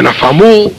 na FAMU,